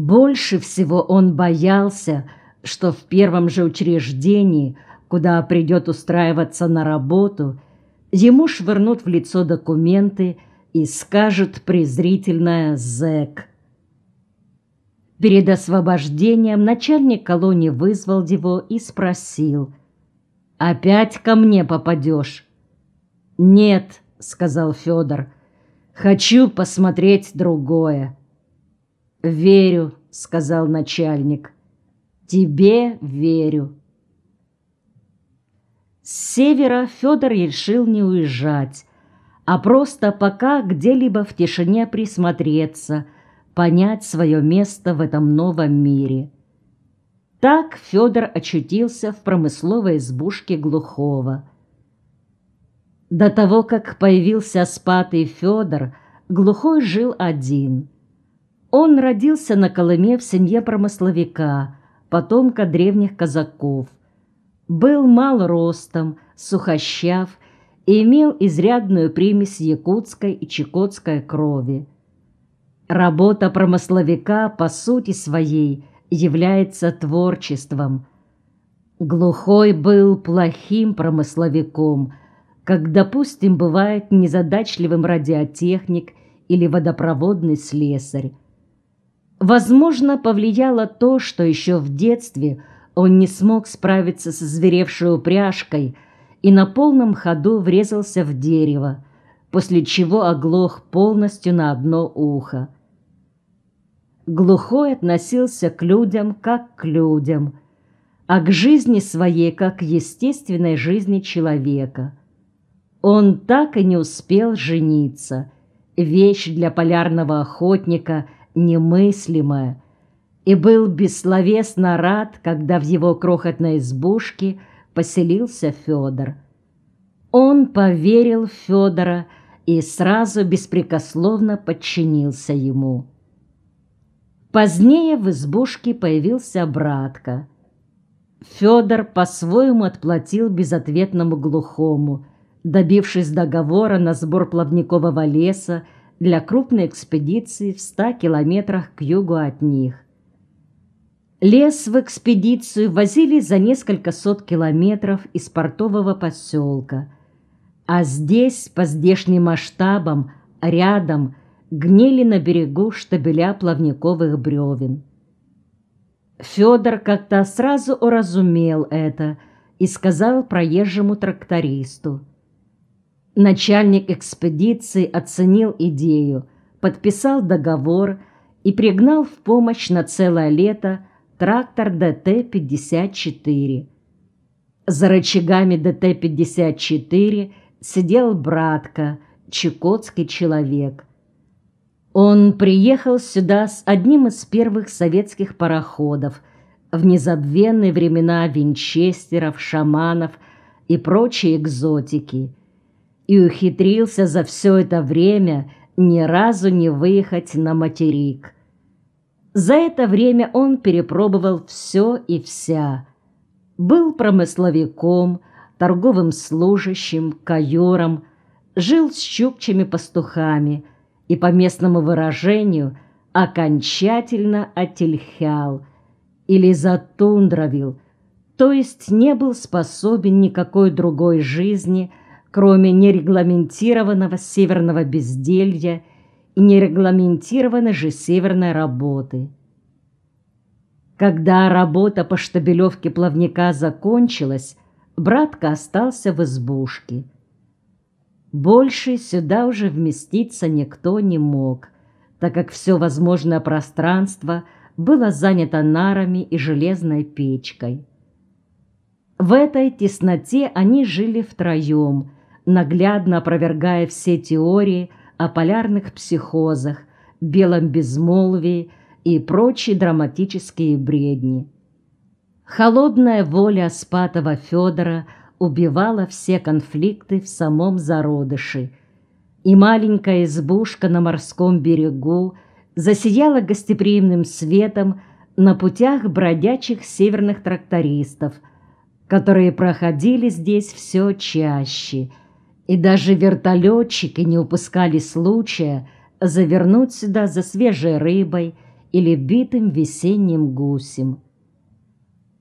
Больше всего он боялся, что в первом же учреждении, куда придет устраиваться на работу, ему швырнут в лицо документы и скажут презрительное «зэк». Перед освобождением начальник колонии вызвал его и спросил, «Опять ко мне попадешь?» «Нет», — сказал Федор, — «хочу посмотреть другое». «Верю», — сказал начальник, — «тебе верю». С севера Федор решил не уезжать, а просто пока где-либо в тишине присмотреться — понять свое место в этом новом мире. Так Федор очутился в промысловой избушке Глухого. До того, как появился спатый Федор, Глухой жил один. Он родился на Колыме в семье промысловика, потомка древних казаков. Был мал ростом, сухощав и имел изрядную примесь якутской и чекотской крови. Работа промысловика по сути своей является творчеством. Глухой был плохим промысловиком, как, допустим, бывает незадачливым радиотехник или водопроводный слесарь. Возможно, повлияло то, что еще в детстве он не смог справиться с зверевшей упряжкой и на полном ходу врезался в дерево, после чего оглох полностью на одно ухо. Глухой относился к людям как к людям, а к жизни своей как к естественной жизни человека. Он так и не успел жениться, вещь для полярного охотника немыслимая, и был бессловесно рад, когда в его крохотной избушке поселился Федор. Он поверил в Федора и сразу беспрекословно подчинился ему. Позднее в избушке появился братка. Федор по-своему отплатил безответному глухому, добившись договора на сбор плавникового леса для крупной экспедиции в ста километрах к югу от них. Лес в экспедицию возили за несколько сот километров из портового поселка, а здесь, по здешним масштабам, рядом – гнили на берегу штабеля плавниковых бревен. Федор как-то сразу уразумел это и сказал проезжему трактористу. Начальник экспедиции оценил идею, подписал договор и пригнал в помощь на целое лето трактор ДТ-54. За рычагами ДТ-54 сидел братка, чукотский человек – он приехал сюда с одним из первых советских пароходов в незабвенные времена винчестеров, шаманов и прочей экзотики и ухитрился за все это время ни разу не выехать на материк. За это время он перепробовал все и вся. Был промысловиком, торговым служащим, каюром, жил с чукчами-пастухами – и по местному выражению окончательно отельхял или затундровил, то есть не был способен никакой другой жизни, кроме нерегламентированного северного безделья и нерегламентированной же северной работы. Когда работа по штабелевке плавника закончилась, братка остался в избушке – больше сюда уже вместиться никто не мог, так как все возможное пространство было занято нарами и железной печкой. В этой тесноте они жили втроем, наглядно опровергая все теории о полярных психозах, белом безмолвии и прочие драматические бредни. Холодная воля Спатова Федора – убивала все конфликты в самом зародыше. И маленькая избушка на морском берегу засияла гостеприимным светом на путях бродячих северных трактористов, которые проходили здесь все чаще, и даже вертолетчики не упускали случая завернуть сюда за свежей рыбой или битым весенним гусем.